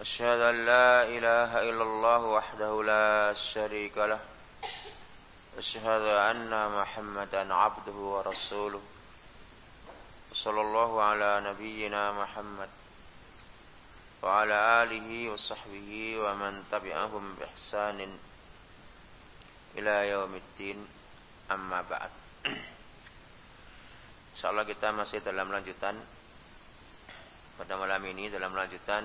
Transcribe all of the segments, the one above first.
أشهد أن لا إله إلا الله وحده لا شريك له أشهد أن محمدا عبده ورسوله صلى الله على نبينا محمد وعلى آله وصحبه ومن تبعهم بإحسان إلى يوم الدين أما بعد InsyaAllah kita masih dalam lanjutan Pada malam ini dalam lanjutan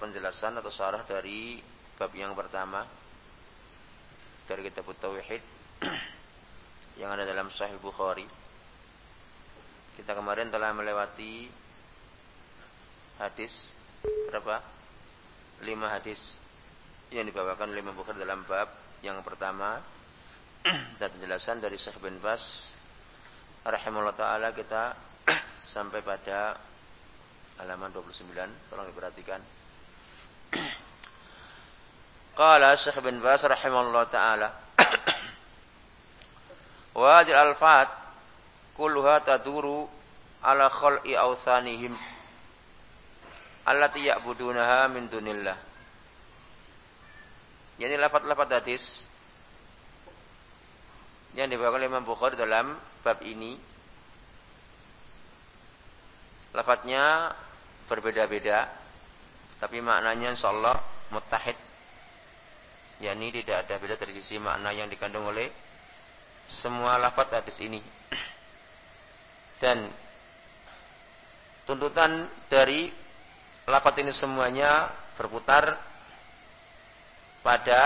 penjelasan atau syarah dari bab yang pertama dari kitab Tauhid yang ada dalam Sahih Bukhari. Kita kemarin telah melewati hadis berapa? Lima hadis yang dibawakan oleh Imam Bukhari dalam bab yang pertama dan penjelasan dari Syekh bin Bas rahimahullah taala kita sampai pada halaman 29 tolong diperhatikan. Qala Syekh bin Bas rahimahullah taala Wajil al-fat kulluha taduru ala khal'i awthanihim allati ya'budunaha min dunillah. Yani lafaz-lafaz hadis yang dibawakan oleh Imam Bukhari dalam bab ini. Lafadznya berbeda-beda, tapi maknanya insyaallah mutahid. yakni tidak ada beda dari sisi makna yang dikandung oleh semua lafaz hadis ini. Dan tuntutan dari lafaz ini semuanya berputar pada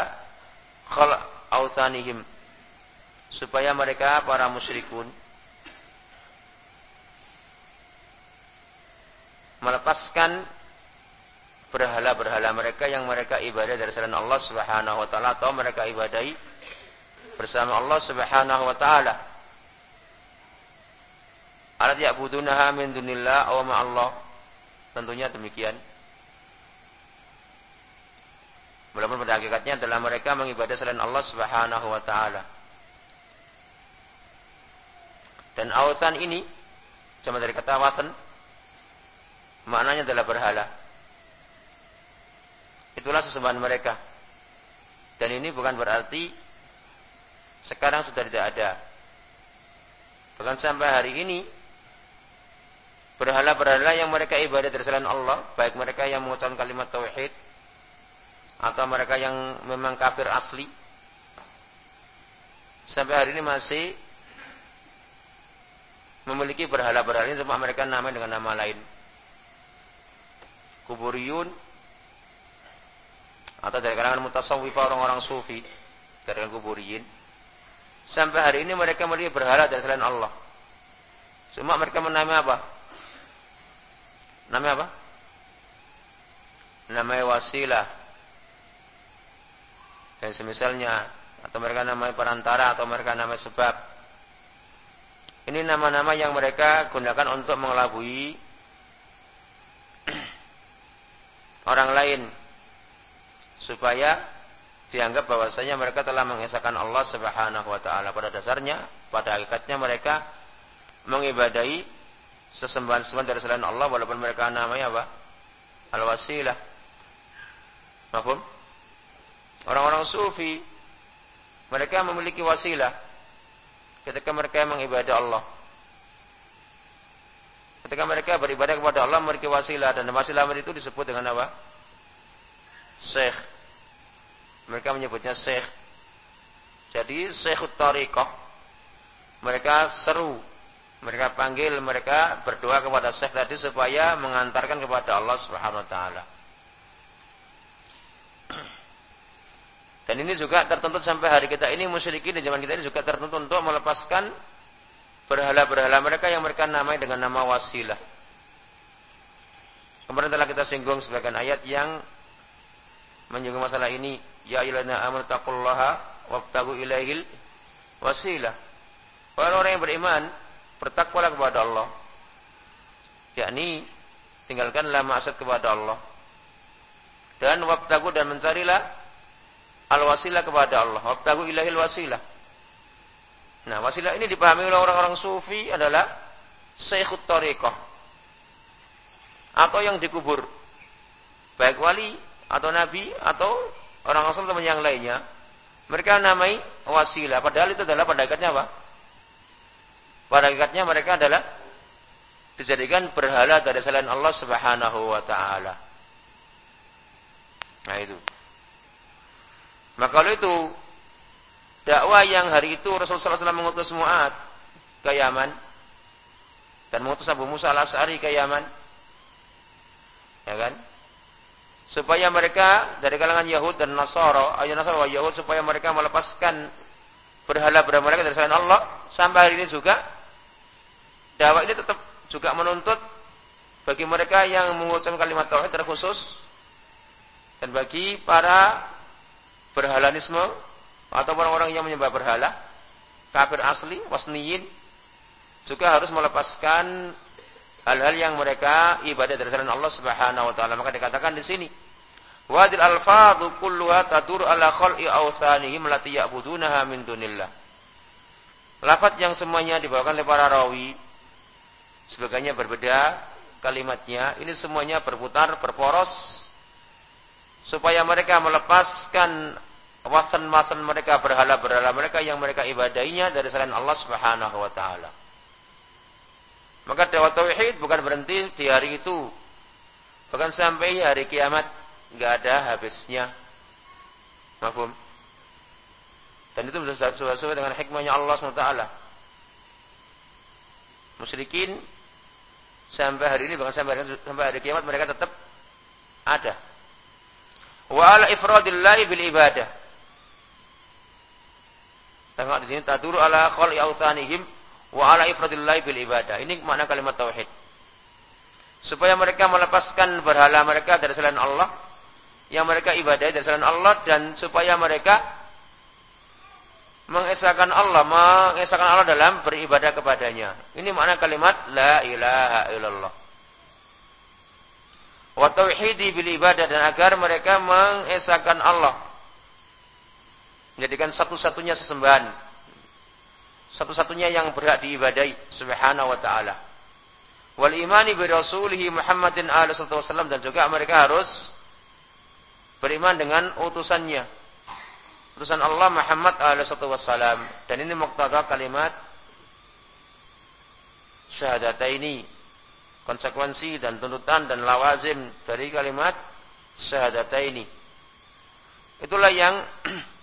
khal autanihim supaya mereka para musyrikun melepaskan berhala-berhala mereka yang mereka ibadah dari selain Allah Subhanahu wa taala atau mereka ibadahi bersama Allah Subhanahu wa taala. Alat ya'budunaha min dunillah aw Allah. Tentunya demikian. Walaupun pada hakikatnya adalah mereka mengibadah selain Allah Subhanahu wa taala. Dan awatan ini cuma dari kata watan Maknanya adalah berhala. Itulah sesembahan mereka. Dan ini bukan berarti sekarang sudah tidak ada. Bahkan sampai hari ini berhala-berhala yang mereka ibadah dari selain Allah, baik mereka yang mengucapkan kalimat tauhid atau mereka yang memang kafir asli, sampai hari ini masih memiliki berhala-berhala ini cuma mereka namanya dengan nama lain kuburiyun. Atau dari kalangan mutasawwifah orang-orang sufi dari kuburiyin sampai hari ini mereka melihat berhala dan selain Allah. Cuma mereka menamai apa? Namanya apa? Namanya wasilah. Dan semisalnya atau mereka namanya perantara atau mereka namanya sebab. Ini nama-nama yang mereka gunakan untuk mengelabui orang lain supaya dianggap bahwasanya mereka telah mengesahkan Allah Subhanahu wa taala pada dasarnya pada hakikatnya mereka mengibadahi sesembahan-sesembahan dari selain Allah walaupun mereka namanya apa? Al-wasilah. Mahfum? Orang-orang sufi mereka memiliki wasilah ketika mereka mengibadah Allah. Ketika mereka beribadah kepada Allah memiliki wasilah dan wasilah itu disebut dengan apa? Syekh. Mereka menyebutnya Syekh. Jadi Syekh Tariqah. Mereka seru. Mereka panggil, mereka berdoa kepada Syekh tadi supaya mengantarkan kepada Allah Subhanahu wa taala. Dan ini juga tertuntut sampai hari kita ini musyrikin di zaman kita ini juga tertuntut untuk melepaskan berhala-berhala mereka yang mereka namai dengan nama wasilah. Kemarin telah kita singgung sebagian ayat yang menyinggung masalah ini. Ya ayyuhallazina amanu taqullaha wabtagu ilaihil wasilah. Orang-orang yang beriman bertakwalah kepada Allah. Yakni tinggalkanlah maksiat kepada Allah. Dan wabtagu dan mencarilah al-wasilah kepada Allah. Wabtagu ilahil wasilah. Nah, wasilah ini dipahami oleh orang-orang sufi adalah syekhut tariqah. Atau yang dikubur. Baik wali atau nabi atau orang rasul teman yang lainnya. Mereka namai wasilah. Padahal itu adalah pada hakikatnya apa? Pada hakikatnya mereka adalah dijadikan berhala dari selain Allah Subhanahu wa taala. Nah itu. Maka kalau itu dakwah yang hari itu Rasulullah SAW mengutus Mu'ad ke Yaman. Dan mengutus Abu Musa al-As'ari ke Yaman. Ya kan? Supaya mereka dari kalangan Yahud dan Nasara ayat Nasara Yahud supaya mereka melepaskan berhala-berhala mereka dari selain Allah. Sampai hari ini juga dakwah ini tetap juga menuntut bagi mereka yang mengucapkan kalimat tauhid terkhusus dan bagi para berhalanisme atau orang-orang yang menyembah berhala, kafir asli, wasniyin, juga harus melepaskan hal-hal yang mereka ibadah dari selain Allah Subhanahu wa taala. Maka dikatakan di sini, Wadil alfadhu kulluha tadur ala khal'i awthanihim lati ya'budunaha min dunillah. Lafaz yang semuanya dibawakan oleh para rawi sebagainya berbeda kalimatnya, ini semuanya berputar, berporos supaya mereka melepaskan wasan-wasan mereka berhala-berhala mereka yang mereka ibadainya dari selain Allah Subhanahu wa taala. Maka dakwah tauhid bukan berhenti di hari itu. Bahkan sampai hari kiamat enggak ada habisnya. Mafhum? Dan itu sesuai dengan hikmahnya Allah SWT. Musyrikin sampai hari ini bahkan sampai hari, sampai hari kiamat mereka tetap ada. Wa ala ifradillahi bil ibadah. Tengok di sini taduru ala khal'i authanihim wa ala ifradillahi bil ibadah. Ini makna kalimat tauhid. Supaya mereka melepaskan berhala mereka dari selain Allah yang mereka ibadah dari selain Allah dan supaya mereka mengesahkan Allah, mengesahkan Allah dalam beribadah kepadanya. Ini makna kalimat la ilaha illallah. Wa tauhidi bil ibadah dan agar mereka mengesahkan Allah menjadikan satu-satunya sesembahan. Satu-satunya yang berhak diibadai subhanahu wa ta'ala. Wal imani bi rasulihi Muhammadin alaihi wasallam dan juga mereka harus beriman dengan utusannya. Utusan Allah Muhammad alaihi wasallam dan ini muqtada kalimat syahadataini. Konsekuensi dan tuntutan dan lawazim dari kalimat syahadataini. Itulah yang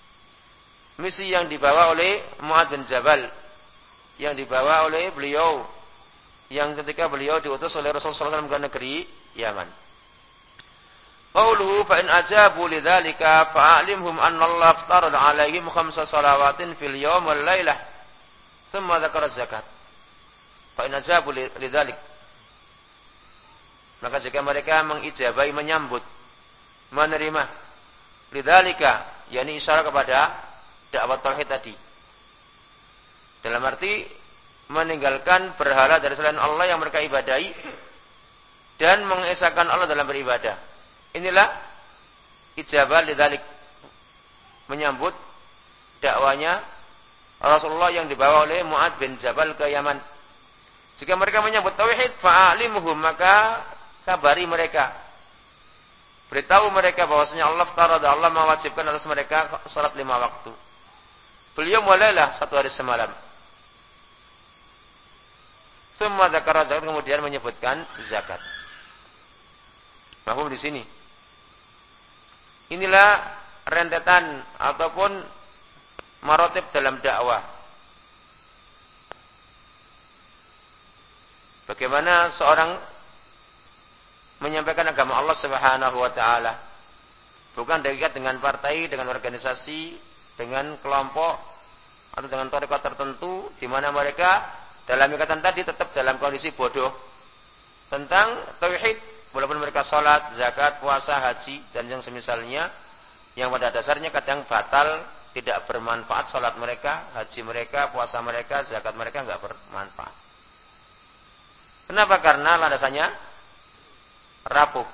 misi yang dibawa oleh Mu'ad bin Jabal yang dibawa oleh beliau yang ketika beliau diutus oleh Rasulullah SAW ke negeri Yaman. Qauluhu fa in ajabu lidzalika fa'alimhum anna Allah aftarada 'alaihim khamsa salawatin fil yawm wal lailah. Thumma dzakara zakat. Fa in ajabu lidzalik. Maka jika mereka mengijabahi menyambut menerima lidzalika yakni isyarat kepada dakwah tauhid tadi. Dalam arti meninggalkan berhala dari selain Allah yang mereka ibadahi dan mengesahkan Allah dalam beribadah. Inilah ijabah lidzalik menyambut dakwanya Rasulullah yang dibawa oleh Mu'ad bin Jabal ke Yaman. Jika mereka menyambut tauhid, fa'alimuhum maka kabari mereka. Beritahu mereka bahwasanya Allah Ta'ala Allah mewajibkan atas mereka salat lima waktu. Beliau mulailah satu hari semalam. Semua zakat zakat kemudian menyebutkan zakat. Mahfum di sini. Inilah rentetan ataupun marotip dalam dakwah. Bagaimana seorang menyampaikan agama Allah Subhanahu wa taala. Bukan terikat dengan partai, dengan organisasi, dengan kelompok atau dengan tarekat tertentu di mana mereka dalam ikatan tadi tetap dalam kondisi bodoh tentang tauhid walaupun mereka sholat, zakat, puasa, haji dan yang semisalnya yang pada dasarnya kadang batal tidak bermanfaat sholat mereka, haji mereka, puasa mereka, zakat mereka nggak bermanfaat. Kenapa? Karena landasannya rapuh.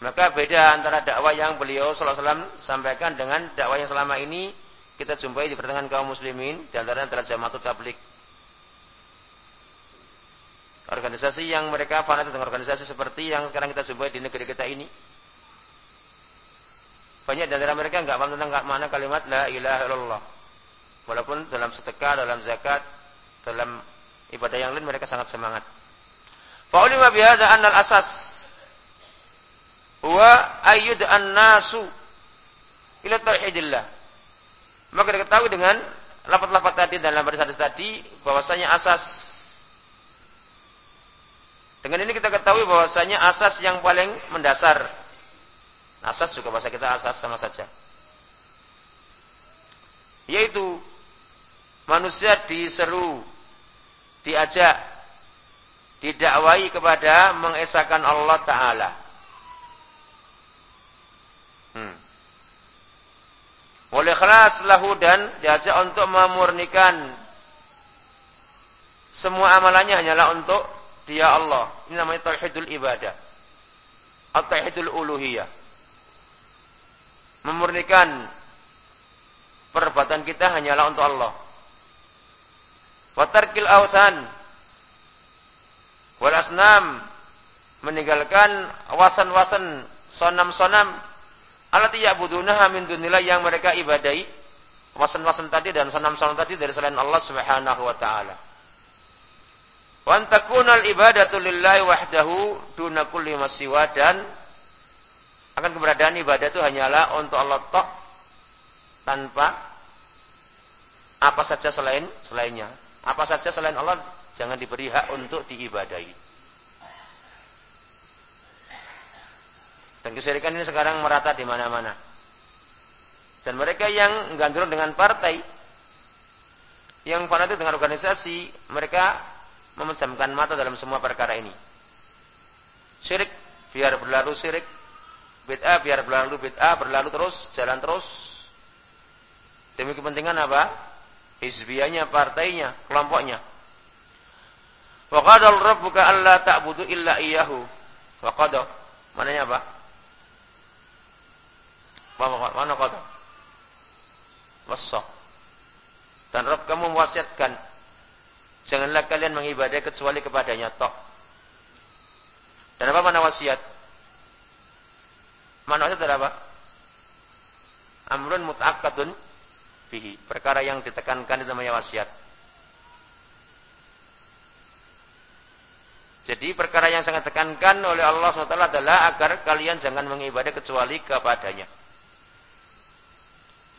Maka beda antara dakwah yang beliau wasallam sampaikan dengan dakwah yang selama ini kita jumpai di pertengahan kaum muslimin di antaranya adalah jamaah tablik. Organisasi yang mereka fanatik dengan organisasi seperti yang sekarang kita jumpai di negeri kita ini. Banyak di antara mereka enggak paham tentang mana kalimat la ilaha illallah. Walaupun dalam sedekah, dalam zakat, dalam ibadah yang lain mereka sangat semangat. Fa'ulima bihadza anna al-asas wa ayyud an-nasu ila tauhidillah. Maka diketahui dengan lafaz-lafaz tadi dan lambat hadis tadi bahwasanya asas dengan ini kita ketahui bahwasanya asas yang paling mendasar. Asas juga bahasa kita asas sama saja. Yaitu manusia diseru, diajak, didakwai kepada mengesahkan Allah Ta'ala. Kelas lahu dan diajak untuk memurnikan semua amalannya hanyalah untuk dia Allah. Ini namanya tauhidul ibadah. Atau tauhidul uluhiyah. Memurnikan perbuatan kita hanyalah untuk Allah. Watarkil awthan wal asnam meninggalkan wasan-wasan sonam-sonam Alati ya'budunaha min dunillah yang mereka ibadai wasan-wasan tadi dan sanam-sanam tadi dari selain Allah Subhanahu wa taala. Wa antakunal ibadatu lillahi wahdahu duna kulli masiwa dan akan keberadaan ibadah itu hanyalah untuk Allah tok tanpa apa saja selain selainnya. Apa saja selain Allah jangan diberi hak untuk diibadahi. Dan kesyirikan ini sekarang merata di mana-mana. Dan mereka yang gandrung dengan partai, yang fanatik dengan organisasi, mereka memejamkan mata dalam semua perkara ini. Syirik biar berlalu syirik, bid'ah biar berlalu bid'ah, berlalu terus, jalan terus. Demi kepentingan apa? Hizbiyahnya, partainya, kelompoknya. Wa qadal rabbuka alla ta'budu illa iyyahu. Wa qada. Mananya apa? Mana kata? Wasah. Dan Rabb kamu mewasiatkan janganlah kalian mengibadah kecuali kepadanya tok. Dan apa mana wasiat? Mana wasiat adalah apa? Amrun muta'akkadun fihi. Perkara yang ditekankan itu namanya wasiat. Jadi perkara yang sangat tekankan oleh Allah SWT adalah agar kalian jangan mengibadah kecuali kepadanya.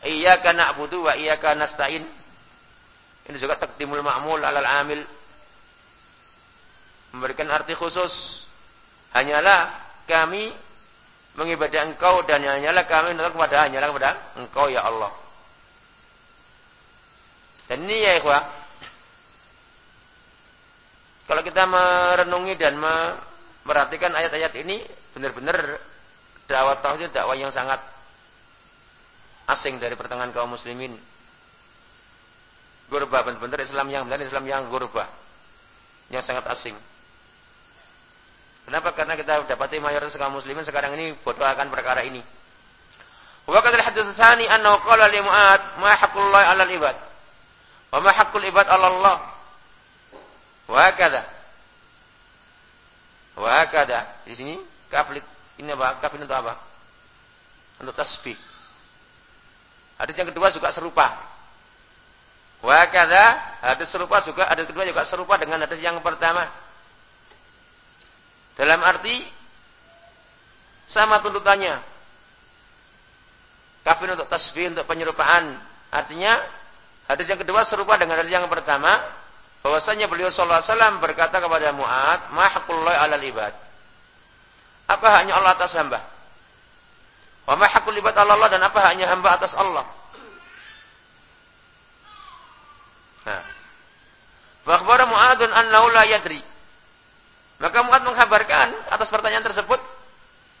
Iyyaka na'budu wa iyyaka nasta'in. Ini juga takdimul ma'mul alal amil. Memberikan arti khusus. Hanyalah kami mengibadah engkau dan hanyalah kami menurut kepada hanyalah kepada engkau ya Allah. Dan ini ya ikhwah. Kalau kita merenungi dan memperhatikan ayat-ayat ini benar-benar dakwah tauhid dakwah yang sangat asing dari pertengahan kaum muslimin. Gurba benar-benar Islam yang benar Islam yang gurba. Yang sangat asing. Kenapa? Karena kita dapati mayoritas kaum muslimin sekarang ini bodoh akan perkara ini. Wa qad al-hadits tsani annahu qala li Mu'ad ma haqqullahi 'alal ibad wa ma haqqul ibad 'ala Allah. Wa hakadha. Wa hakadha. Di sini kaflit ini apa? Kaflit untuk apa? Untuk tasbih. Hadis yang kedua juga serupa. Wa kadza, hadis serupa juga hadis kedua juga serupa dengan hadis yang pertama. Dalam arti sama tuntutannya. Kafir untuk tasbih untuk penyerupaan. Artinya hadis yang kedua serupa dengan hadis yang pertama bahwasanya beliau sallallahu alaihi wasallam berkata kepada Mu'ad, "Ma haqqullahi 'alal ibad?" Apa hanya Allah atas hamba? Wa hakul ibad Allah dan apa hanya hamba atas Allah. Nah. Wa akhbara Mu'adun annahu la yadri. Maka Mu'ad menghabarkan atas pertanyaan tersebut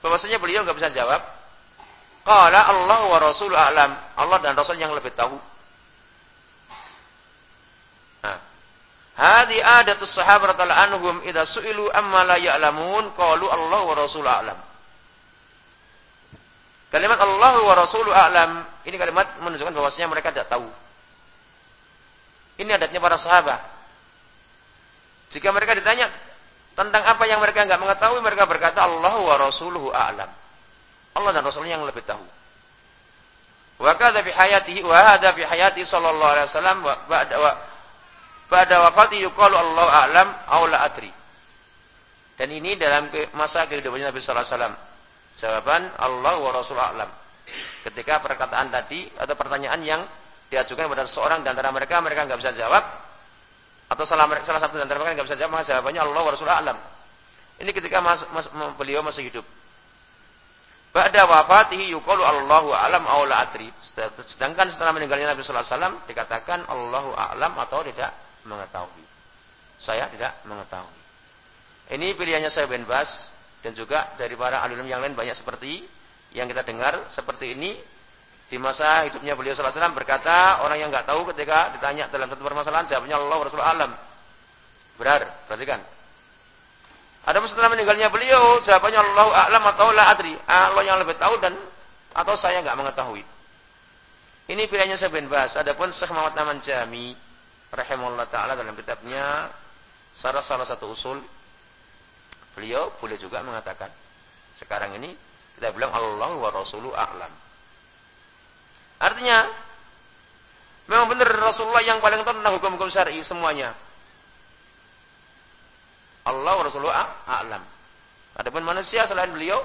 bahwasanya beliau nggak bisa jawab. Qala Allah wa Rasul a'lam. Allah dan Rasul yang lebih tahu. Nah. Hadi adatus sahabat anhum idza su'ilu amma la ya'lamun qalu Allah wa Rasul a'lam. Kalimat Allah wa Rasul a'lam ini kalimat menunjukkan bahwasanya mereka tidak tahu. Ini adatnya para sahabat. Jika mereka ditanya tentang apa yang mereka enggak mengetahui, mereka berkata Allah wa rasuluhu a'lam. Allah dan Rasulnya yang lebih tahu. Wa kadza fi hayatihi wa hadza fi hayati sallallahu alaihi wasallam wa ba'da wa ba'da wafati yuqalu Allah a'lam aw la adri. Dan ini dalam masa kehidupan Nabi sallallahu alaihi wasallam. Jawaban Allah wa Rasul a'lam. Ketika perkataan tadi atau pertanyaan yang diajukan kepada seorang di antara mereka mereka enggak bisa jawab, atau salah, salah satu dari mereka nggak bisa jawab, maka jawabannya Allah wa Rasulullah alam. Ini ketika mas, mas, beliau masih hidup. Ba'da wafatihi yuqalu Allahu a'lam aw la adri. Sedangkan setelah meninggalnya Nabi sallallahu alaihi wasallam dikatakan Allahu a'lam atau tidak mengetahui. Saya tidak mengetahui. Ini pilihannya saya bin Bas dan juga dari para alim yang lain banyak seperti yang kita dengar seperti ini di masa hidupnya beliau sallallahu alaihi berkata, orang yang enggak tahu ketika ditanya dalam satu permasalahan jawabnya Allah Rasul alam. Benar, perhatikan. Ada setelah meninggalnya beliau, jawabannya Allah a'lam atau la adri. Allah yang lebih tahu dan atau saya enggak mengetahui. Ini pilihannya saya bin Bas. Adapun Syekh Muhammad Naman Jami rahimahullah taala dalam kitabnya salah salah satu usul beliau boleh juga mengatakan sekarang ini kita bilang Allah wa rasulu a'lam. Artinya memang benar Rasulullah yang paling tahu tentang hukum-hukum syar'i semuanya. Allah Rasulullah a'lam. Adapun manusia selain beliau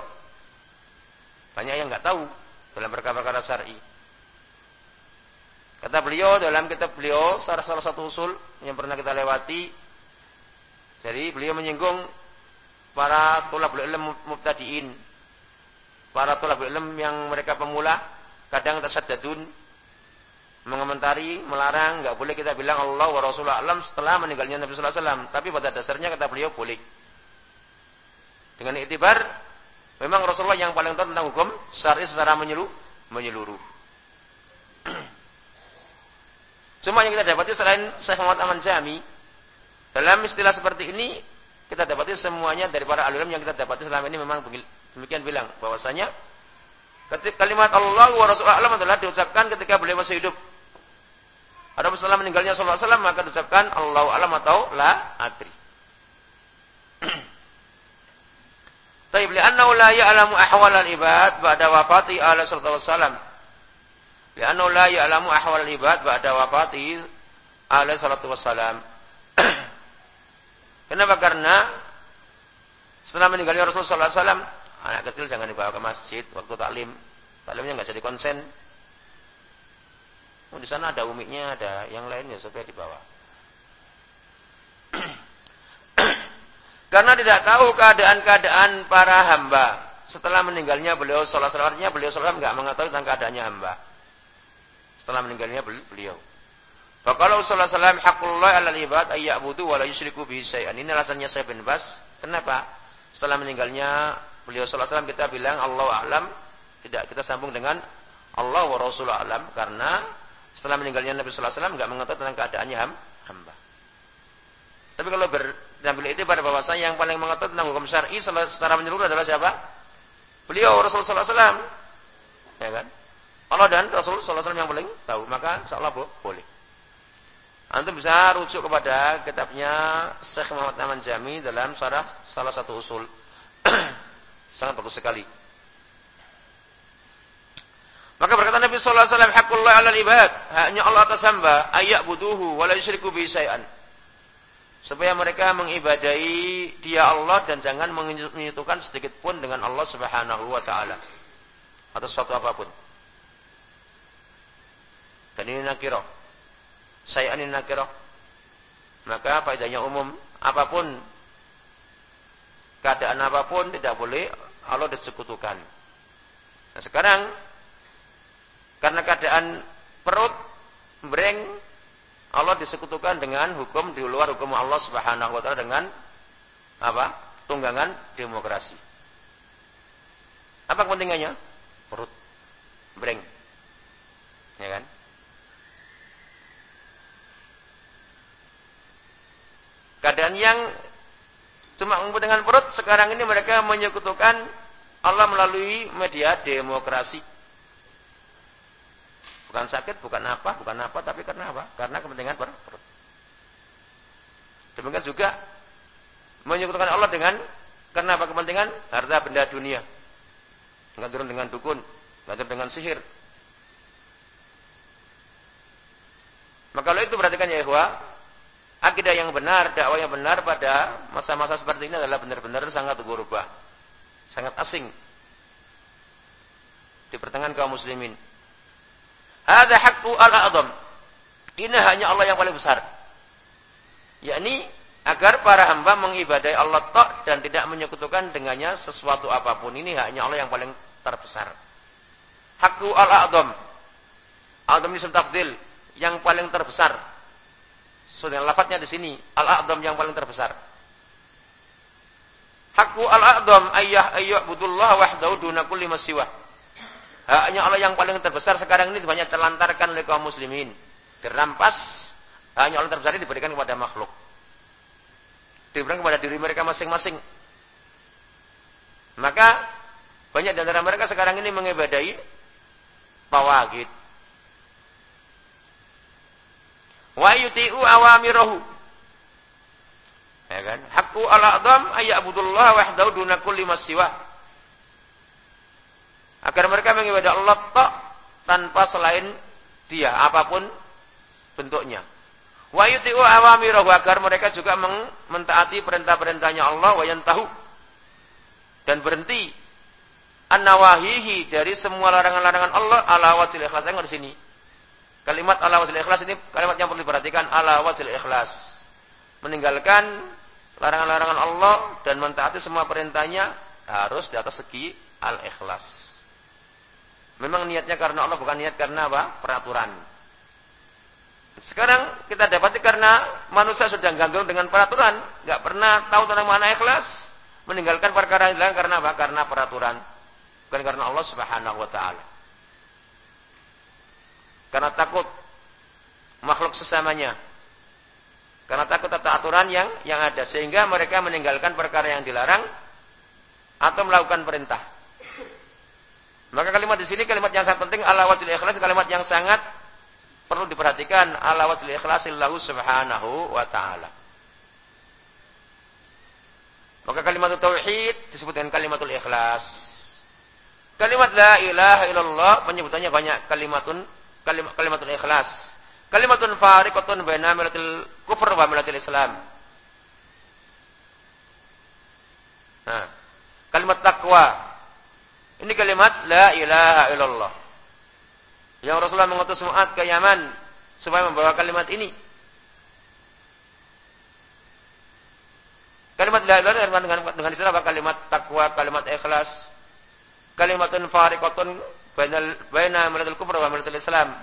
banyak yang enggak tahu dalam perkara-perkara syar'i. Kata beliau dalam kitab beliau salah satu usul yang pernah kita lewati jadi beliau menyinggung para tulabul ilm mubtadiin para tulabul ilm yang mereka pemula kadang tasaddadun mengomentari, melarang, enggak boleh kita bilang Allah wa Rasulullah alam setelah meninggalnya Nabi sallallahu alaihi wasallam, tapi pada dasarnya kata beliau boleh. Dengan itibar memang Rasulullah yang paling tahu tentang hukum syar'i secara menyeluruh, menyeluruh. Cuma yang kita dapati selain Syekh Muhammad Aman Jami dalam istilah seperti ini kita dapati semuanya dari para alim yang kita dapati selama ini memang demikian bilang bahwasanya Ketika kalimat Allah wa alam adalah diucapkan ketika beliau masih hidup. Ada setelah meninggalnya Alaihi Wasallam maka diucapkan Allah alam atau la adri. Taib li'annahu la ya'lamu ahwal al-ibad ba'da wafati ala sallallahu wasallam. Li'annahu la ya'lamu ahwal al-ibad ba'da wafati ala sallallahu wasallam. Kenapa? Karena setelah meninggalnya Rasulullah wasallam Anak kecil jangan dibawa ke masjid waktu taklim. Taklimnya nggak jadi konsen. Oh, di sana ada umiknya, ada yang lainnya supaya dibawa. Karena tidak tahu keadaan-keadaan para hamba setelah meninggalnya beliau sholat sholatnya beliau sholat nggak mengetahui tentang keadaannya hamba setelah meninggalnya beliau. Kalau sholat salam hakullah ala ibad ayyabudu wa la yusyriku bihi. Ini alasannya saya bin. Kenapa? Setelah meninggalnya beliau sallallahu alaihi wasallam kita bilang Allah alam, tidak kita sambung dengan Allah wa Rasul alam karena setelah meninggalnya Nabi sallallahu alaihi wasallam enggak mengetahui tentang keadaannya hamba. Tapi kalau berambil itu pada bahwasanya yang paling mengetahui tentang hukum syar'i secara menyeluruh adalah siapa? Beliau Rasul sallallahu alaihi. Ya kan? Allah dan Rasul sallallahu alaihi wasallam yang paling tahu, maka insyaallah boleh. Antum bisa rujuk kepada kitabnya Syekh Muhammad Aman Jami dalam syarah salah satu usul. Sangat bagus sekali. Maka berkata Nabi sallallahu alaihi wasallam, "Haqqullah 'alal ibad." Haknya Allah atas hamba, ayak buduhu wa la yusyriku bihi syai'an. Supaya mereka mengibadahi Dia Allah dan jangan menyekutukan sedikit pun dengan Allah Subhanahu wa taala atas suatu apa pun. Dan ini nakirah. Syai'an ini nakirah. Maka faedahnya umum, apa pun keadaan apa pun tidak boleh Allah disekutukan. Nah sekarang karena keadaan perut, breng, Allah disekutukan dengan hukum di luar hukum Allah Subhanahu wa taala dengan apa? Tunggangan demokrasi. Apa kepentingannya? Perut. Breng. Ya kan? Keadaan yang cuma dengan perut, sekarang ini mereka menyekutukan Allah melalui media demokrasi. Bukan sakit, bukan apa, bukan apa, tapi karena apa? Karena kepentingan perut. Demikian juga menyekutukan Allah dengan karena apa kepentingan? Harta benda dunia. Enggak turun dengan dukun, enggak turun dengan sihir. Maka kalau itu perhatikan ya ikhwah, akidah yang benar, dakwah yang benar pada masa-masa seperti ini adalah benar-benar sangat berubah. Sangat asing di pertengahan kaum muslimin. Ada hakku al-a'zam. Ini hanya Allah yang paling besar. Yakni agar para hamba mengibadai Allah tok dan tidak menyekutukan dengannya sesuatu apa pun. Ini hanya Allah yang paling terbesar. Hakku al-a'zam. A'zam ini tafdil yang paling terbesar. Sudah lafadznya di sini, al-a'zam yang paling terbesar. Hakku al-a'zam ayyah ayyah budullah wahdahu duna kulli masiwah. Haknya Allah yang paling terbesar sekarang ini banyak terlantarkan oleh kaum muslimin. Dirampas, hanya Allah terbesar ini diberikan kepada makhluk. Diberikan kepada diri mereka masing-masing. Maka banyak di antara mereka sekarang ini mengibadai tawagid. Wa yuti'u awamirahu. Ya kan? Hakku ala adam ayyabudullah wahdahu duna kulli masiwah agar mereka mengibadah Allah tak tanpa selain dia apa pun bentuknya. Wa yuti'u awamirahu agar mereka juga mentaati perintah-perintahnya Allah wa tahu dan berhenti an-nawahihi dari semua larangan-larangan Allah ala wajil ikhlas. Di sini. Kalimat ala wajil ikhlas ini kalimat yang perlu diperhatikan ala wajil ikhlas. Meninggalkan larangan-larangan Allah dan mentaati semua perintahnya harus di atas segi al-ikhlas. Memang niatnya karena Allah bukan niat karena apa? Peraturan. Sekarang kita dapati karena manusia sudah ganggu dengan peraturan, nggak pernah tahu tentang mana ikhlas, meninggalkan perkara yang karena apa? Karena peraturan, bukan karena Allah Subhanahu wa taala. Karena takut makhluk sesamanya. Karena takut tata aturan yang yang ada sehingga mereka meninggalkan perkara yang dilarang atau melakukan perintah. Maka kalimat di sini kalimat yang sangat penting ala wajil ikhlas kalimat yang sangat perlu diperhatikan ala wajil ikhlasillahu subhanahu wa ta'ala. Maka kalimat tauhid disebut dengan kalimatul ikhlas. Kalimat la ilaha illallah penyebutannya banyak kalimatun kalimat kalimatul ikhlas. Kalimatun fariqatun baina milatil kufur wa milatil Islam. Nah, kalimat takwa ini kalimat la ilaha illallah. Yang Rasulullah mengutus Mu'ad ke Yaman supaya membawa kalimat ini. Kalimat la ilaha illallah dengan, dengan istilah apa? Kalimat takwa, kalimat ikhlas. Kalimatun fariqatun bainal baina milatul kufur wa Islam.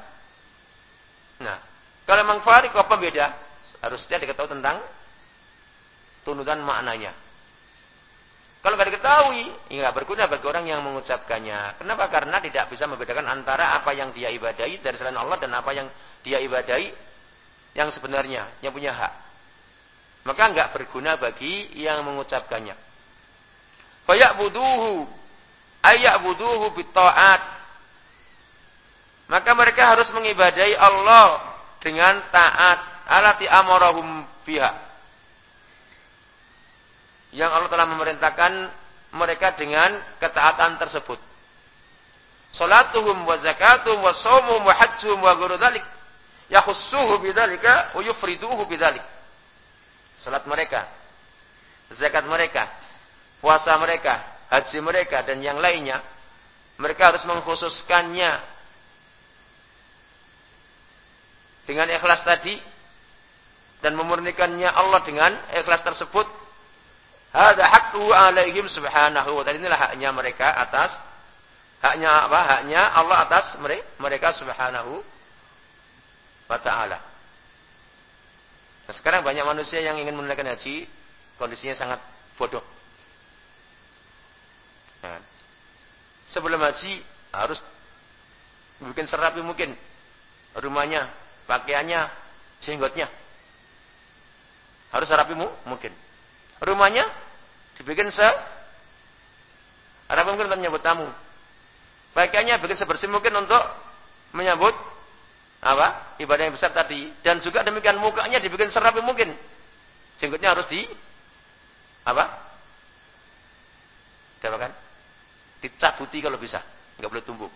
Nah, kalau memang fariq apa beda? Harusnya diketahui tentang tunutan maknanya. Kalau nggak diketahui, ya nggak berguna bagi orang yang mengucapkannya. Kenapa? Karena tidak bisa membedakan antara apa yang dia ibadahi dari selain Allah dan apa yang dia ibadahi yang sebenarnya, yang punya hak. Maka nggak berguna bagi yang mengucapkannya. Fayak buduhu, ayak buduhu bitaat. Maka mereka harus mengibadahi Allah dengan taat. Alati amorahum biha yang Allah telah memerintahkan mereka dengan ketaatan tersebut. Salatuhum wa zakatuhum wa sawmuhum wa hajjuhum wa ghairu dzalik yakhussuhu bidzalika wa yufriduhu bidzalik. Salat mereka, zakat mereka, puasa mereka, haji mereka dan yang lainnya mereka harus mengkhususkannya dengan ikhlas tadi dan memurnikannya Allah dengan ikhlas tersebut Hada hakku alaihim subhanahu. Dan inilah haknya mereka atas haknya apa? Haknya Allah atas mereka subhanahu wa ta'ala. Nah, sekarang banyak manusia yang ingin menunaikan haji, kondisinya sangat bodoh. Nah, sebelum haji harus bikin serapi mungkin rumahnya, pakaiannya, jenggotnya. Harus serapi mungkin. Rumahnya dibikin se rapi mungkin untuk menyambut tamu. Pakaiannya bikin sebersih mungkin untuk menyambut apa? Ibadah yang besar tadi. Dan juga demikian mukanya dibikin serapi mungkin. Jenggotnya harus di apa? Apa kan? Dicabuti kalau bisa, nggak boleh tumbuh.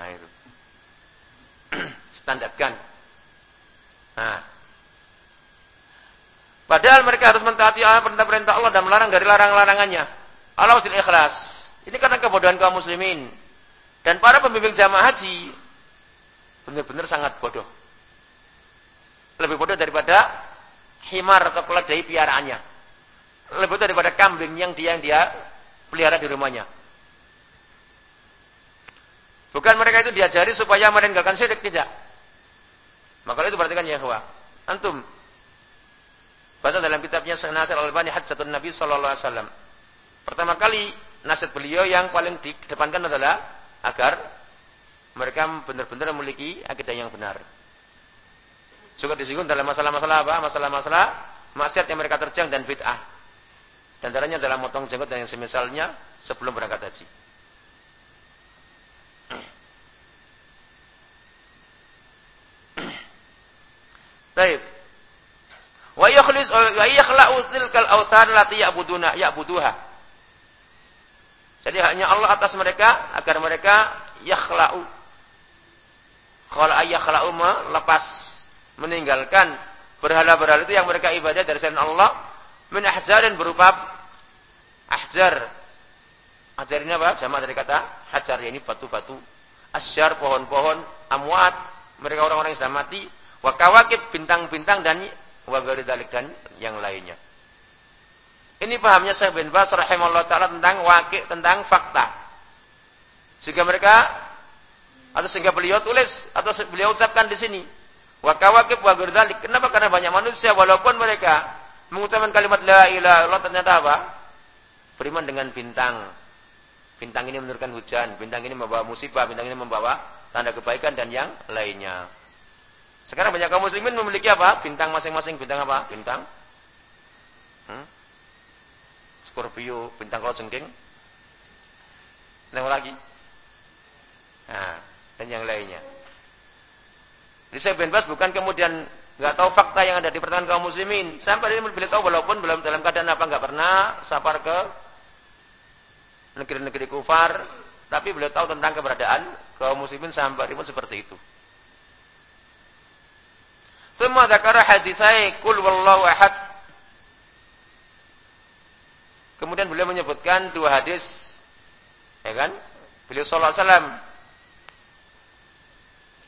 Nah itu. Standarkan. Nah. Padahal mereka harus mentaati perintah-perintah Allah dan melarang dari larang-larangannya. Allah wajib ikhlas. Ini karena kebodohan kaum muslimin. Dan para pembimbing jamaah haji benar-benar sangat bodoh. Lebih bodoh daripada himar atau keledai piaraannya. Lebih bodoh daripada kambing yang dia yang dia pelihara di rumahnya. Bukan mereka itu diajari supaya meninggalkan syirik, tidak. Maka itu perhatikan ya Yahwa. Antum baca dalam kitabnya Syekh Nasir Al-Albani Hajjatun Nabi sallallahu alaihi wasallam. Pertama kali nasihat beliau yang paling didepankan adalah agar mereka benar-benar memiliki akidah yang benar. Juga disinggung dalam masalah-masalah apa? Masalah-masalah maksiat yang mereka terjang dan bid'ah. Dan darahnya dalam motong jenggot dan yang semisalnya sebelum berangkat haji. Baik. Wa yakhlis wa yakhla'u tilkal awthan lati ya'buduna ya'buduha. Jadi hanya Allah atas mereka agar mereka yakhla'u. Kalau yakhla'u lepas meninggalkan berhala-berhala itu yang mereka ibadah dari selain Allah min ahzarin berupa ahzar. Ahzar ini apa? Sama dari kata hajar ini batu-batu. Asyar pohon-pohon, amwat, mereka orang-orang yang sudah mati Wa kawakib bintang-bintang dan wa dalik dan yang lainnya. Ini pahamnya Syekh bin Bas rahimahullah taala tentang wakil tentang fakta. Sehingga mereka atau sehingga beliau tulis atau beliau ucapkan di sini wa kawakib wa dalik. Kenapa? Karena banyak manusia walaupun mereka mengucapkan kalimat la ilaha illallah ternyata apa? Beriman dengan bintang. Bintang ini menurunkan hujan, bintang ini membawa musibah, bintang ini membawa tanda kebaikan dan yang lainnya. Sekarang banyak kaum muslimin memiliki apa? Bintang masing-masing. Bintang apa? Bintang hmm? Scorpio, bintang kalau jengking. Yang lagi. Nah, dan yang lainnya. Jadi saya bebas bukan kemudian nggak tahu fakta yang ada di pertengahan kaum muslimin. Sampai dia beliau tahu walaupun belum dalam keadaan apa nggak pernah safar ke negeri-negeri kufar, tapi beliau tahu tentang keberadaan kaum muslimin sampai pun seperti itu. Semua dzakara hadisai kul wallahu ahad. Kemudian beliau menyebutkan dua hadis. Ya kan? Beliau sallallahu alaihi wasallam.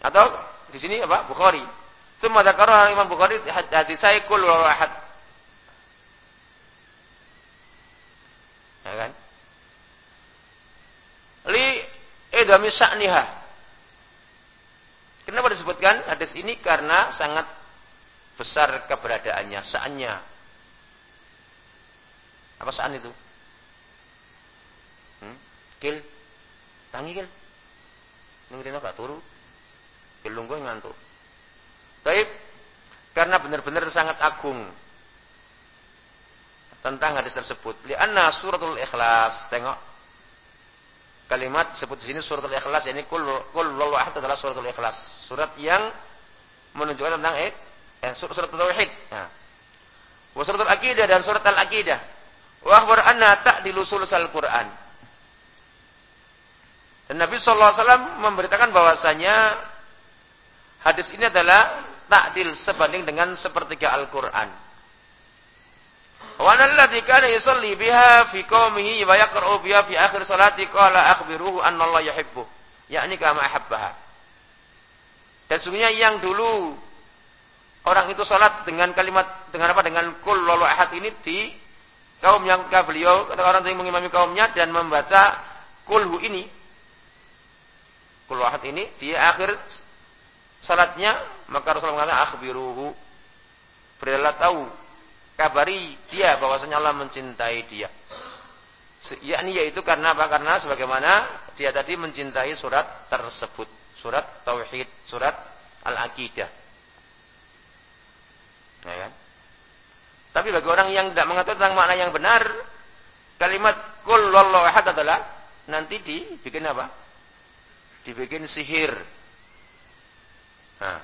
Atau di sini apa? Bukhari. Semua dzakara Imam Bukhari hadisai kul wallahu ahad. Ya kan? Li edami sya'niha Kenapa disebutkan hadis ini? Karena sangat besar keberadaannya, saannya. Apa saan itu? Hmm? Kil, tangi kil. Nungguin gak turu. Kil lungguh ngantuk. Baik, karena benar-benar sangat agung tentang hadis tersebut. Lianna suratul ikhlas. Tengok kalimat di sini suratul ikhlas. Ini kul kul ahad adalah suratul ikhlas surat yang menunjukkan tentang eh, eh surat, surat tauhid. Nah. Wa suratul aqidah dan surat al-aqidah. Wa akhbar anna ta'dilu sulusal Qur'an. Dan Nabi sallallahu alaihi wasallam memberitakan bahwasanya hadis ini adalah ta'dil sebanding dengan sepertiga Al-Qur'an. Wa kana yusalli biha fi qaumihi wa yaqra'u biha fi akhir salati qala akhbiruhu anna Allah yuhibbu. Yakni kama ahabbaha. Dan sungguhnya yang dulu orang itu sholat dengan kalimat dengan apa dengan kul lalu ahad ini di kaum yang beliau orang yang mengimami kaumnya dan membaca kulhu ini kul ahad ini di akhir salatnya maka Rasulullah mengatakan akhbiruhu Berilah tahu, kabari dia bahwasanya Allah mencintai dia. Yakni yaitu karena apa? Karena sebagaimana dia tadi mencintai surat tersebut. Surat Tauhid, surat Al-Aqidah. Ya kan? Tapi bagi orang yang tidak mengetahui tentang makna yang benar, kalimat kul ahad adalah nanti dibikin apa? Dibikin sihir. Nah,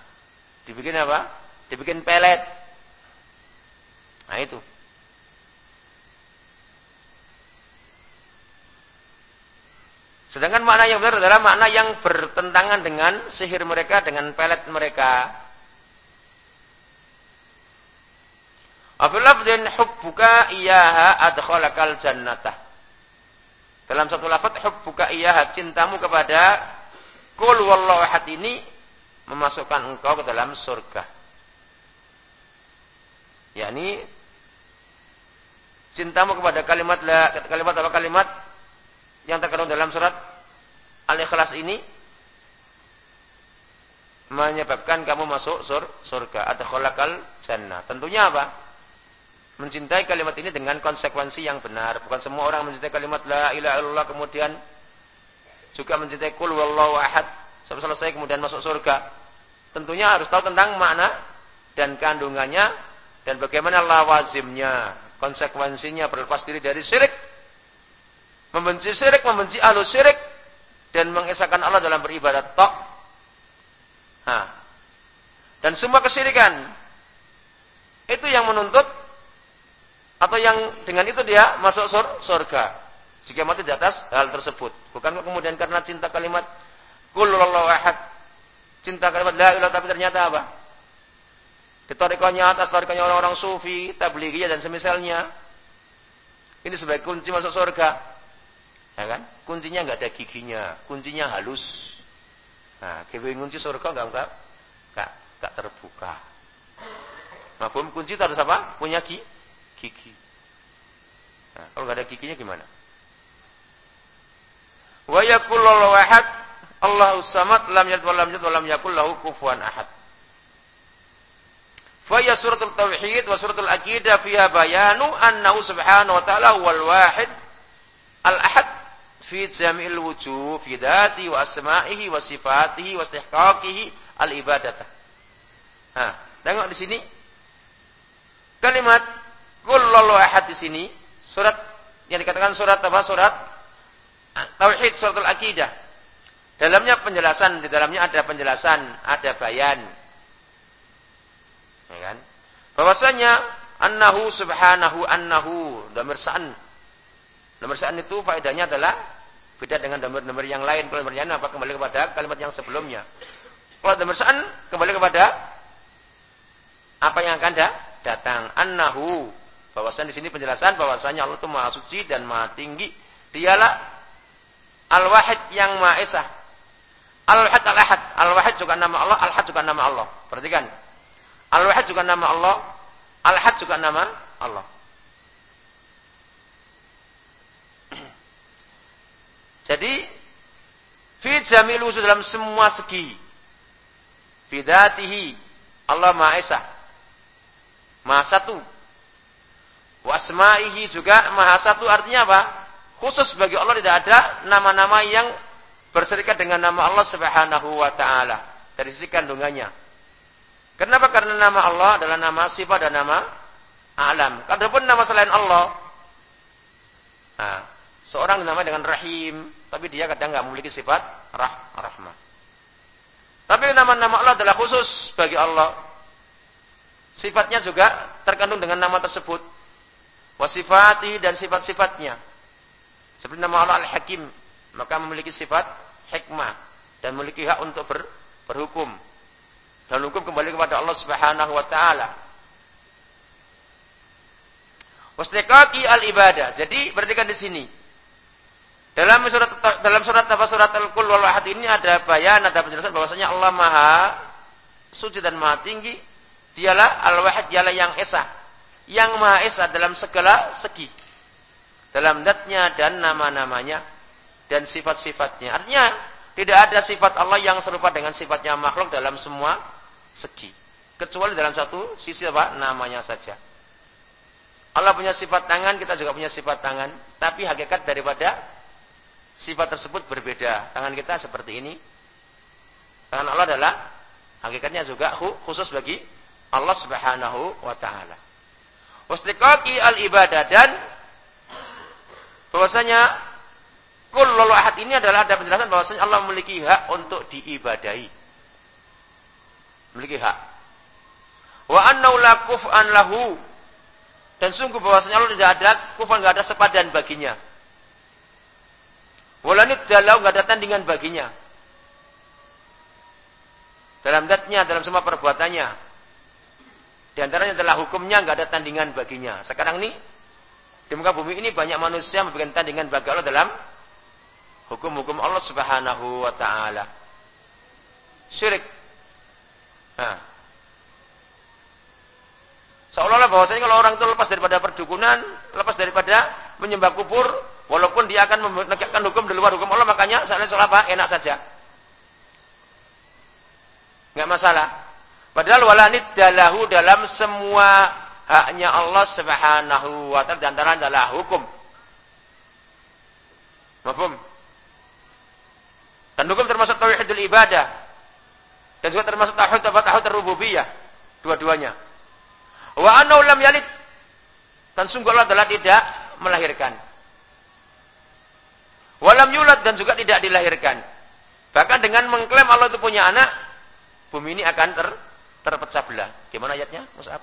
dibikin apa? Dibikin pelet. Nah itu. Sedangkan makna yang benar adalah makna yang bertentangan dengan sihir mereka, dengan pelet mereka. Afilafdin hubbuka iyaha adkhalakal jannatah. Dalam satu lafaz hubbuka iyaha cintamu kepada kul wallahu ahad ini memasukkan engkau ke dalam surga. yakni cintamu kepada kalimat la kalimat apa kalimat yang terkandung dalam surat Al-Ikhlas ini menyebabkan kamu masuk sur surga atau kholakal jannah. Tentunya apa? Mencintai kalimat ini dengan konsekuensi yang benar. Bukan semua orang mencintai kalimat la ilaha illallah kemudian juga mencintai kul wallahu ahad sampai selesai kemudian masuk surga. Tentunya harus tahu tentang makna dan kandungannya dan bagaimana lawazimnya, konsekuensinya berlepas diri dari syirik membenci syirik, membenci ahlu syirik dan mengesahkan Allah dalam beribadat tok. Nah. Dan semua kesyirikan itu yang menuntut atau yang dengan itu dia masuk sur surga. Jika mati di atas hal tersebut. Bukan kemudian karena cinta kalimat kullallahu ahad. Cinta kalimat la ilaha tapi ternyata apa? Ditorikonya atas torikonya orang-orang sufi, tabligiyah dan semisalnya. Ini sebagai kunci masuk surga. Ya kan? Kuncinya nggak ada giginya, kuncinya halus. Nah, kewe kunci surga nggak enggak enggak enggak terbuka. Mafhum kunci itu harus apa? Punya gigi. gigi. Nah, kalau nggak ada giginya gimana? Wa yakul ahad Allahu samad lam yalid wa lam yulad wa lam yakul lahu kufuwan ahad. Fa ya suratul tauhid wa suratul aqidah fiha bayanu annahu subhanahu wa ta'ala wal wahid al ahad fi jami'il wujuh fi dhati wa asma'ihi wa sifatihi wa istihqaqihi al ibadata. Nah, tengok di sini kalimat kullallahu ahad di sini surat yang dikatakan surat apa? Surat tauhid suratul akidah. Dalamnya penjelasan, di dalamnya ada penjelasan, ada bayan. Ya kan? Bahwasanya annahu subhanahu annahu damir sa'an. Damir sa'an itu faedahnya adalah Beda dengan damir-damir yang lain. Kalau damirnya apa? Kembali kepada kalimat yang sebelumnya. Kalau damir sa'an kembali kepada apa yang akan da datang. Annahu. Bahwasan di sini penjelasan bahwasanya Allah itu Maha Suci dan Maha Tinggi. Dialah Al-Wahid yang Maha Esa. Al-Wahid Al-Ahad. Al-Wahid juga nama Allah, Al-Ahad juga nama Allah. Perhatikan. Al-Wahid juga nama Allah, Al-Ahad juga nama Allah. Jadi fi jamil dalam semua segi. Fidatihi Allah Maha Esa. Maha Satu. Wasma'ihi juga Maha Satu artinya apa? Khusus bagi Allah tidak ada nama-nama yang berserikat dengan nama Allah Subhanahu wa taala dari sisi kandungannya. Kenapa? Karena nama Allah adalah nama sifat dan nama alam. Adapun nama selain Allah, nah, seorang dinamai dengan Rahim, tapi dia kadang nggak memiliki sifat rah rahmah. Tapi nama-nama Allah adalah khusus bagi Allah. Sifatnya juga terkandung dengan nama tersebut. Wasifati dan sifat-sifatnya. Seperti nama Allah Al-Hakim, maka memiliki sifat hikmah dan memiliki hak untuk ber, berhukum. Dan hukum kembali kepada Allah Subhanahu wa taala. Wastiqaqi al-ibadah. Jadi perhatikan di sini. Dalam surat dalam surat apa surat Al-Qul wal Ahad ini ada bayan, ada penjelasan bahwasanya Allah Maha suci dan Maha tinggi. Dialah Al-Wahid, dialah yang esa. Yang Maha Esa dalam segala segi. Dalam datnya dan nama-namanya dan sifat-sifatnya. Artinya tidak ada sifat Allah yang serupa dengan sifatnya makhluk dalam semua segi. Kecuali dalam satu sisi apa? Namanya saja. Allah punya sifat tangan, kita juga punya sifat tangan. Tapi hakikat daripada sifat tersebut berbeda. Tangan kita seperti ini. Tangan Allah adalah hakikatnya juga khusus bagi Allah Subhanahu wa taala. Wastiqaqi al-ibadah dan bahwasanya kullu ahad ini adalah ada penjelasan bahwasanya Allah memiliki hak untuk diibadahi. Memiliki hak. Wa annahu la kuf'an lahu dan sungguh bahwasanya Allah tidak ada kufan, tidak ada sepadan baginya. Walanid dalau tidak ada tandingan baginya. Dalam datnya, dalam semua perbuatannya. Di antaranya adalah hukumnya tidak ada tandingan baginya. Sekarang ini di muka bumi ini banyak manusia memberikan tandingan bagi Allah dalam hukum-hukum Allah Subhanahu wa taala. Syirik. Nah, Seolah-olah bahwasanya kalau orang itu lepas daripada perdukunan, lepas daripada menyembah kubur, walaupun dia akan menegakkan hukum di luar hukum Allah, makanya saya soal apa? Enak saja. Enggak masalah. Padahal walanid dalahu dalam semua haknya Allah Subhanahu wa taala antara adalah hukum. Mafhum? Dan hukum termasuk tauhidul ibadah. Dan juga termasuk tauhid tauhid rububiyah. Dua-duanya. Wa annahu lam yalid. Dan sungguh Allah telah tidak melahirkan. Walam yulad dan juga tidak dilahirkan. Bahkan dengan mengklaim Allah itu punya anak, bumi ini akan ter, terpecah belah. Gimana ayatnya, Mus'ab?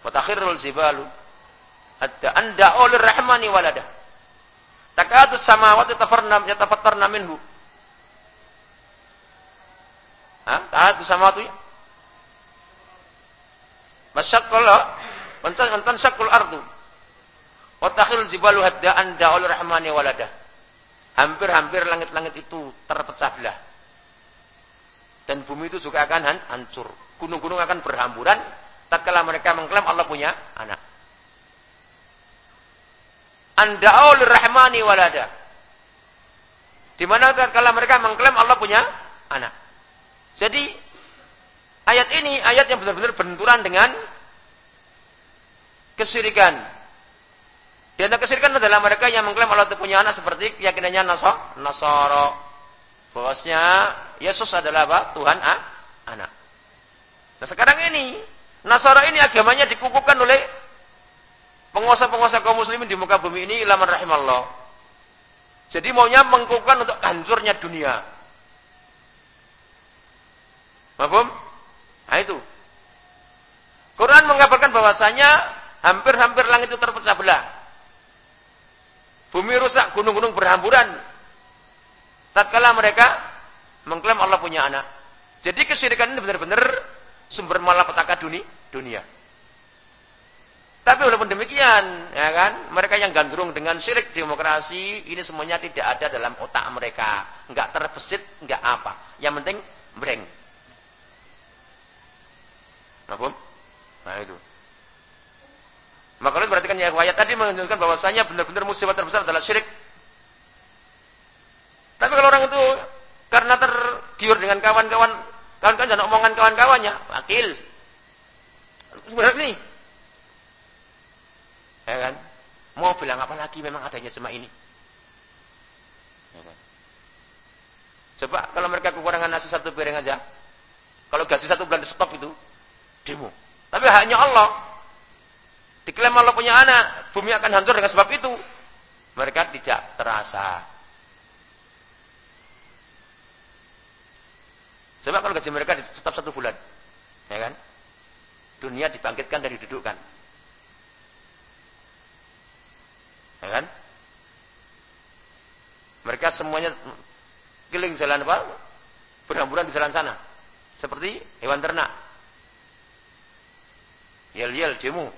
Fatakhirul zibalu hatta anda olir rahmani walada. Takadu samawati tafarna yatafattarna minhu. Hah? Taat sama tu. Masyaqqal Antan antan syakul ardu. Wa takhil jibalu hadda'an da'ul rahmani walada. Hampir-hampir langit-langit itu terpecah belah. Dan bumi itu juga akan hancur. Gunung-gunung akan berhamburan tatkala mereka mengklaim Allah punya anak. Anda'ul rahmani walada. Di mana tatkala mereka mengklaim Allah punya anak. Jadi ayat ini ayat yang benar-benar benturan dengan kesyirikan. Di antara kesyirikan adalah mereka yang mengklaim Allah itu punya anak seperti keyakinannya Nasor, Nasoro. Bahwasanya Yesus adalah apa? Tuhan A, anak. Nah sekarang ini Nasara ini agamanya dikukuhkan oleh penguasa-penguasa kaum muslimin di muka bumi ini ilaman rahimallah. Jadi maunya mengkukuhkan untuk hancurnya dunia. Mahfum? Nah itu. Quran mengabarkan bahwasanya hampir-hampir langit itu terpecah belah. Bumi rusak, gunung-gunung berhamburan. Tatkala mereka mengklaim Allah punya anak. Jadi kesyirikan ini benar-benar sumber malapetaka dunia. Tapi walaupun demikian, ya kan, mereka yang gandrung dengan syirik demokrasi, ini semuanya tidak ada dalam otak mereka. Enggak terbesit, enggak apa. Yang penting breng. Mahfum? Nah itu. Maka kalian perhatikan ya ayat tadi menunjukkan bahwasanya benar-benar musibah terbesar adalah syirik. Tapi kalau orang itu karena tergiur dengan kawan-kawan, kawan-kawan dan omongan kawan-kawannya, wakil. Sebenarnya ini. Ya kan? Mau bilang apa lagi memang adanya cuma ini. Ya kan? Coba kalau mereka kekurangan nasi satu piring aja. Kalau gaji satu bulan di stop itu, demo. Tapi hanya Allah. Diklaim Allah punya anak, bumi akan hancur dengan sebab itu. Mereka tidak terasa. Coba kalau gaji mereka tetap satu bulan. Ya kan? Dunia dibangkitkan dari dudukkan. Ya kan? Mereka semuanya keliling jalan apa? Berhamburan di jalan sana. Seperti hewan ternak. Yel-yel demo.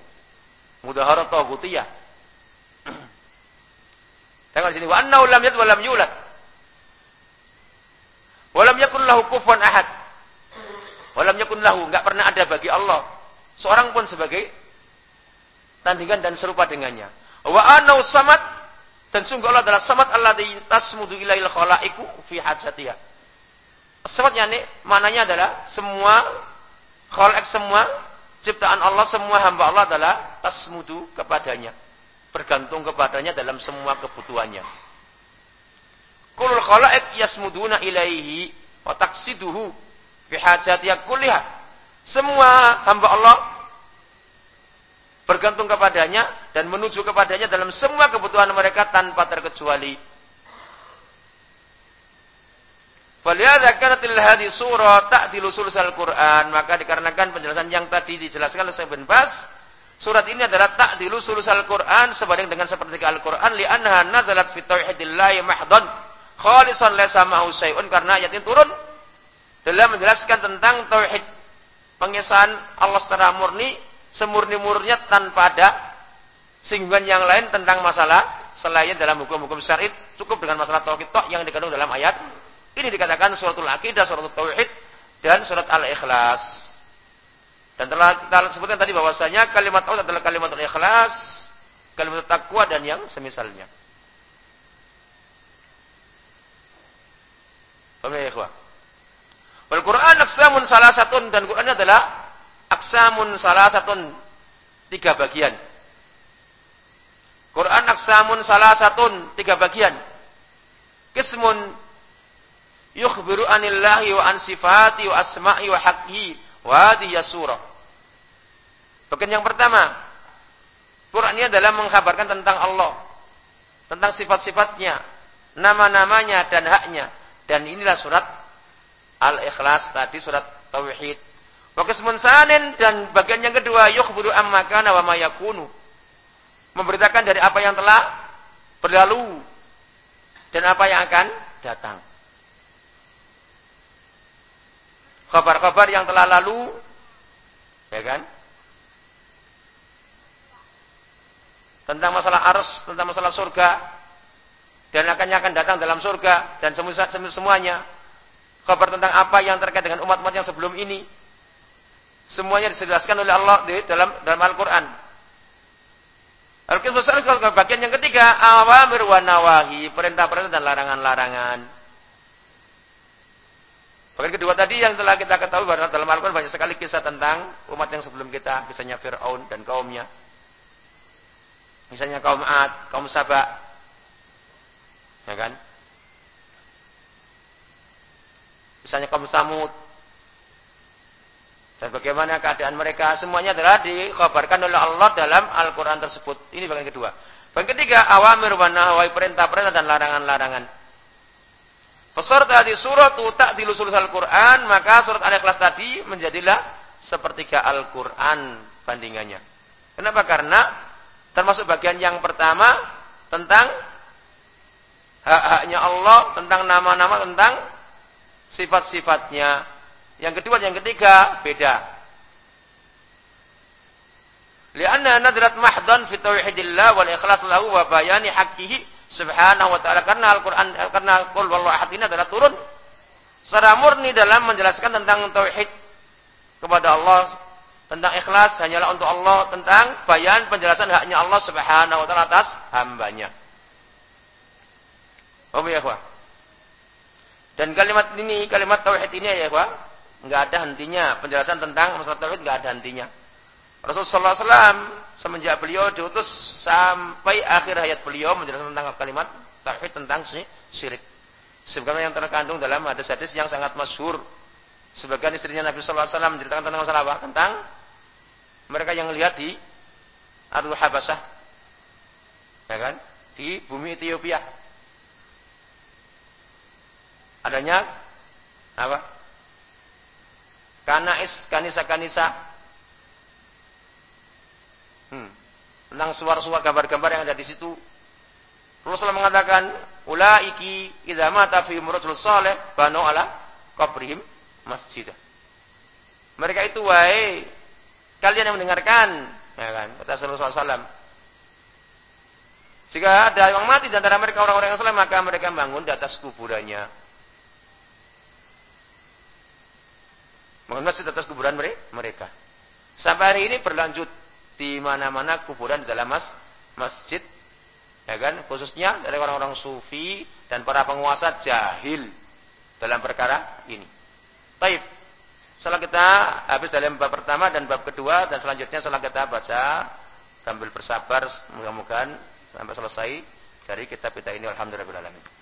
Mudaharat tagutiyah. Tengok sini wa annahu lam yalid wa lam yulad. Yakun lahu kufuwan ahad. Wa lam yakun lahu enggak pernah ada bagi Allah seorang pun sebagai tandingan dan serupa dengannya. Wa annahu samad Dan sungguh Allah adalah samad alladzi tasmudu ilail khalaiku fi hajatiha. Samad yakni maknanya adalah semua khalaik semua ciptaan Allah semua hamba Allah adalah tasmudu kepadanya. Bergantung kepadanya dalam semua kebutuhannya. Kulul khalaik yasmuduna ilaihi wa taksiduhu fi hajatiha kulliha. Semua hamba Allah bergantung kepadanya dan menuju kepadanya dalam semua kebutuhan mereka tanpa terkecuali. Falihada kanatil hadi surah ta'dilu sulusal Quran. Maka dikarenakan penjelasan yang tadi dijelaskan oleh Syekh Bas, surat ini adalah ta'dilu sulusal Quran sebanding dengan seperti Al-Quran li'annaha nazalat fi tauhidillahi mahdhan khalisan laysa ma'hu syai'un karena ayat ini turun dalam menjelaskan tentang tauhid pengesahan Allah secara murni semurni-murninya tanpa ada singgungan yang lain tentang masalah selain dalam hukum-hukum syar'i cukup dengan masalah tauhid tok yang dikandung dalam ayat ini dikatakan suratul aqidah, suratul tauhid dan surat al-ikhlas. Dan telah kita sebutkan tadi bahwasanya kalimat tauhid adalah kalimat al-ikhlas, kalimat takwa dan yang semisalnya. Paham ya, ikhwah? Wal Quran aksamun salah satu dan Quran adalah aksamun salah satu tiga bagian. Quran aksamun salah satu tiga bagian. Kismun yukhbiru anillahi wa an sifati wa asma'i wa haqhi wa hadhihi surah. Bagian yang pertama, Quran ini adalah mengkabarkan tentang Allah, tentang sifat-sifatnya, nama-namanya dan haknya. Dan inilah surat Al-Ikhlas tadi surat Tauhid Wa sanin dan bagian yang kedua yukhbiru amma kana wa ma yakunu. Memberitakan dari apa yang telah berlalu dan apa yang akan datang. Kabar-kabar yang telah lalu ya kan? Tentang masalah ars, tentang masalah surga dan akan yang akan datang dalam surga dan semuanya. Kabar tentang apa yang terkait dengan umat-umat yang sebelum ini Semuanya dijelaskan oleh Allah di dalam dalam Al-Qur'an. Al-Qismus bagian yang ketiga awamir wa nawahi, perintah-perintah dan larangan-larangan. Bagian kedua tadi yang telah kita ketahui bahwa dalam Al-Quran banyak sekali kisah tentang umat yang sebelum kita, misalnya Fir'aun dan kaumnya. Misalnya kaum Ad, kaum Sabah. Ya kan? Misalnya kaum Samud, dan bagaimana keadaan mereka semuanya adalah dikhabarkan oleh Allah dalam Al-Qur'an tersebut. Ini bagian kedua. Bagian ketiga, awamir wa nahwai perintah-perintah dan larangan-larangan. Peserta di surat tak dilusul Al-Quran, maka surat Al-Ikhlas tadi menjadilah sepertiga Al-Quran bandingannya. Kenapa? Karena termasuk bagian yang pertama tentang hak-haknya Allah, tentang nama-nama, tentang sifat-sifatnya. Yang kedua, yang ketiga beda. Lianna nadrat mahdan fi tauhidillah wal ikhlas lahu wa bayani haqqihi subhanahu wa ta'ala karena Al-Qur'an karena qul wallahu ahad ini adalah turun secara murni dalam menjelaskan tentang tauhid kepada Allah, tentang ikhlas hanyalah untuk Allah, tentang bayan penjelasan haknya Allah Subhanahu wa taala atas hambanya. Oh ya, Dan kalimat ini, kalimat tauhid ini ya, nggak ada hentinya. Penjelasan tentang masalah tauhid nggak ada hentinya. Rasulullah SAW semenjak beliau diutus sampai akhir hayat beliau menjelaskan tentang kalimat tauhid tentang syirik. Sebagaimana yang terkandung dalam hadis-hadis yang sangat masyhur. Sebagian istrinya Nabi Sallallahu Alaihi Wasallam menceritakan tentang masalah apa? Tentang mereka yang lihat di Ardul Habasah, ya kan? Di bumi Ethiopia. Adanya apa? Kanais, kanisa-kanisa. Hmm. Tentang suara-suara gambar-gambar yang ada di situ. Rasulullah mengatakan, Ulaiki idza mata fi rajul salih banu ala qabrihim masjid. Mereka itu wahai kalian yang mendengarkan, ya kan? Kata Rasulullah SAW. Jika ada yang mati di antara mereka orang-orang yang saleh, maka mereka bangun di atas kuburannya. Masjid atas kuburan mereka. Sampai hari ini berlanjut di mana-mana kuburan di dalam mas, masjid Ya kan? Khususnya dari orang-orang sufi dan para penguasa jahil dalam perkara ini. Baik. Setelah kita habis dalam bab pertama dan bab kedua dan selanjutnya setelah kita baca sambil bersabar mudah-mudahan sampai selesai dari kitab kita ini alhamdulillah alamin.